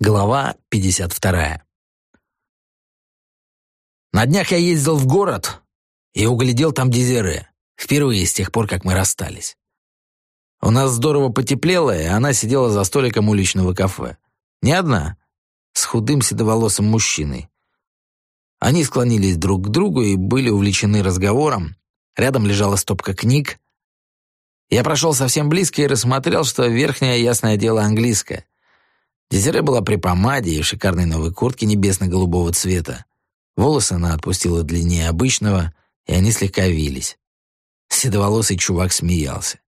Глава 52. На днях я ездил в город и углядел там Дезире. Впервые с тех пор, как мы расстались. У нас здорово потеплело, и она сидела за столиком уличного кафе. Не одна, с худым седоволосым мужчиной. Они склонились друг к другу и были увлечены разговором. Рядом лежала стопка книг. Я прошел совсем близко и рассмотрел, что верхнее, ясное дело, английское. Дезире была при помаде и шикарной новой куртке небесно-голубого цвета. Волосы она отпустила длиннее обычного, и они слегка вились. Седоволосый чувак смеялся.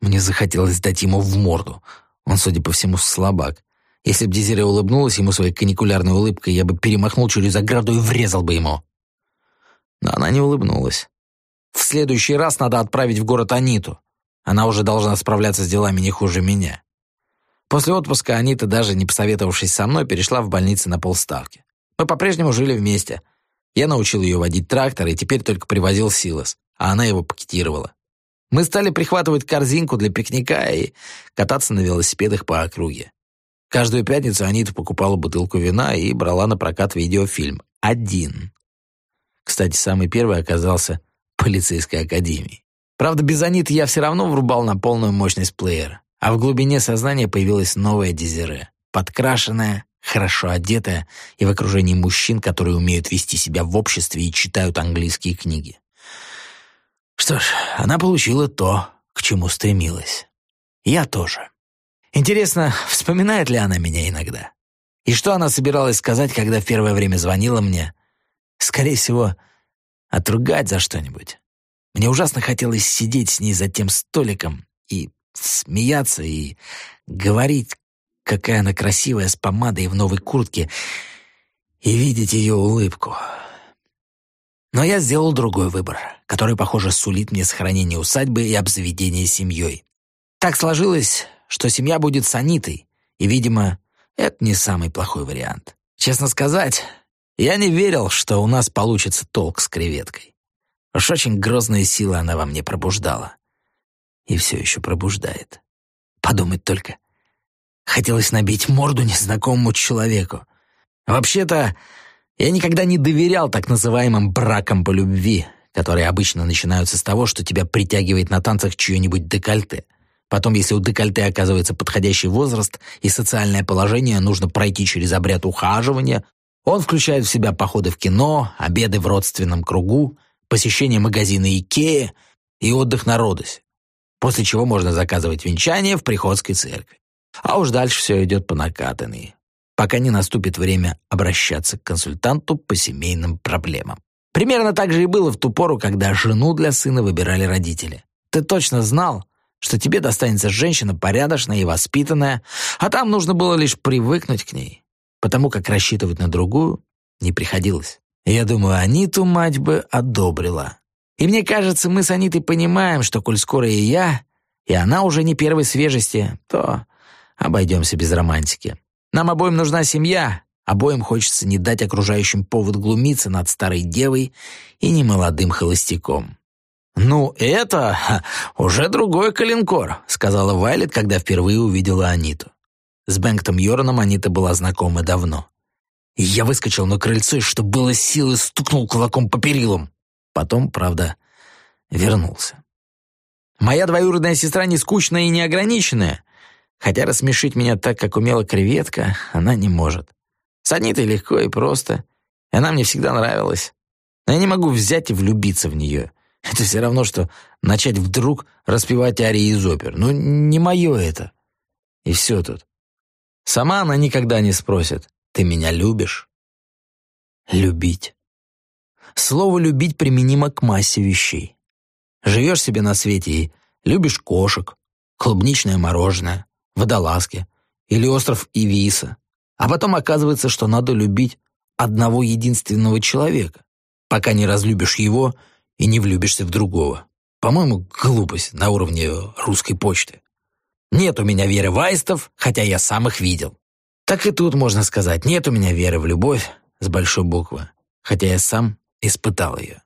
Мне захотелось дать ему в морду. Он, судя по всему, слабак. Если б Дезире улыбнулась ему своей каникулярной улыбкой, я бы перемахнул через ограду и врезал бы ему. Но она не улыбнулась. В следующий раз надо отправить в город Аниту. Она уже должна справляться с делами не хуже меня. После отпуска Анита, даже не посоветовавшись со мной, перешла в больницу на полставки. Мы по-прежнему жили вместе. Я научил ее водить трактор и теперь только привозил силос, а она его пакетировала. Мы стали прихватывать корзинку для пикника и кататься на велосипедах по округе. Каждую пятницу Анита покупала бутылку вина и брала на прокат видеофильм. Один. Кстати, самый первый оказался полицейской академией. Правда, без Аниты я все равно врубал на полную мощность плеера а в глубине сознания появилась новая Дезире, подкрашенная, хорошо одетая и в окружении мужчин, которые умеют вести себя в обществе и читают английские книги. Что ж, она получила то, к чему стремилась. Я тоже. Интересно, вспоминает ли она меня иногда? И что она собиралась сказать, когда в первое время звонила мне? Скорее всего, отругать за что-нибудь. Мне ужасно хотелось сидеть с ней за тем столиком и смеяться и говорить, какая она красивая с помадой в новой куртке, и видеть ее улыбку. Но я сделал другой выбор, который, похоже, сулит мне сохранение усадьбы и обзаведение семьей. Так сложилось, что семья будет с Анитой, и, видимо, это не самый плохой вариант. Честно сказать, я не верил, что у нас получится толк с креветкой. Уж очень грозные силы она во мне пробуждала и все еще пробуждает. Подумать только. Хотелось набить морду незнакомому человеку. Вообще-то, я никогда не доверял так называемым бракам по любви, которые обычно начинаются с того, что тебя притягивает на танцах чье-нибудь декольте. Потом, если у декольте оказывается подходящий возраст и социальное положение, нужно пройти через обряд ухаживания. Он включает в себя походы в кино, обеды в родственном кругу, посещение магазина Икея и отдых на Родосе после чего можно заказывать венчание в приходской церкви. А уж дальше все идет по накатанной, пока не наступит время обращаться к консультанту по семейным проблемам. Примерно так же и было в ту пору, когда жену для сына выбирали родители. Ты точно знал, что тебе достанется женщина порядочная и воспитанная, а там нужно было лишь привыкнуть к ней, потому как рассчитывать на другую не приходилось. Я думаю, Аниту мать бы одобрила. И мне кажется, мы с Анитой понимаем, что коль скоро и я, и она уже не первой свежести, то обойдемся без романтики. Нам обоим нужна семья, обоим хочется не дать окружающим повод глумиться над старой девой и немолодым холостяком. «Ну, это уже другой калинкор», — сказала Вайлет, когда впервые увидела Аниту. С Бэнктом Йорном Анита была знакома давно. Я выскочил на крыльцо и, что было силы, стукнул кулаком по перилам. Потом, правда, вернулся. Моя двоюродная сестра не скучная и неограниченная, хотя рассмешить меня так, как умела креветка, она не может. С Анитой легко и просто, и она мне всегда нравилась. Но я не могу взять и влюбиться в нее. Это все равно, что начать вдруг распевать арии из опер. Ну, не мое это. И все тут. Сама она никогда не спросит, «Ты меня любишь?» Любить. Слово «любить» применимо к массе вещей. Живешь себе на свете и любишь кошек, клубничное мороженое, водолазки или остров Ивиса. А потом оказывается, что надо любить одного единственного человека, пока не разлюбишь его и не влюбишься в другого. По-моему, глупость на уровне русской почты. Нет у меня веры в аистов, хотя я сам их видел. Так и тут можно сказать, нет у меня веры в любовь с большой буквы, хотя я сам испытал ее.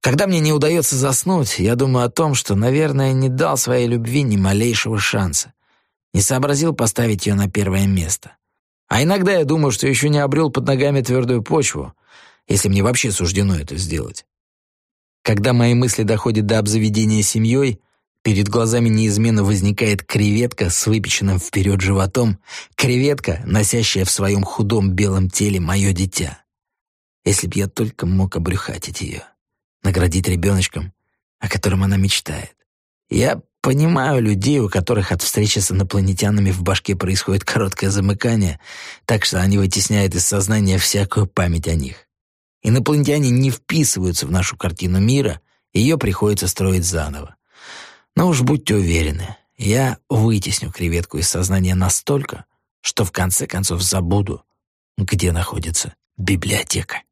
Когда мне не удается заснуть, я думаю о том, что, наверное, не дал своей любви ни малейшего шанса, не сообразил поставить ее на первое место. А иногда я думаю, что еще не обрел под ногами твердую почву, если мне вообще суждено это сделать. Когда мои мысли доходят до обзаведения семьей, перед глазами неизменно возникает креветка с выпеченным вперед животом, креветка, носящая в своем худом белом теле мое дитя. Если б я только мог обрюхатить ее, наградить ребеночком, о котором она мечтает. Я понимаю людей, у которых от встречи с инопланетянами в башке происходит короткое замыкание, так что они вытесняют из сознания всякую память о них. Инопланетяне не вписываются в нашу картину мира, ее приходится строить заново. Но уж будьте уверены, я вытесню креветку из сознания настолько, что в конце концов забуду, где находится библиотека.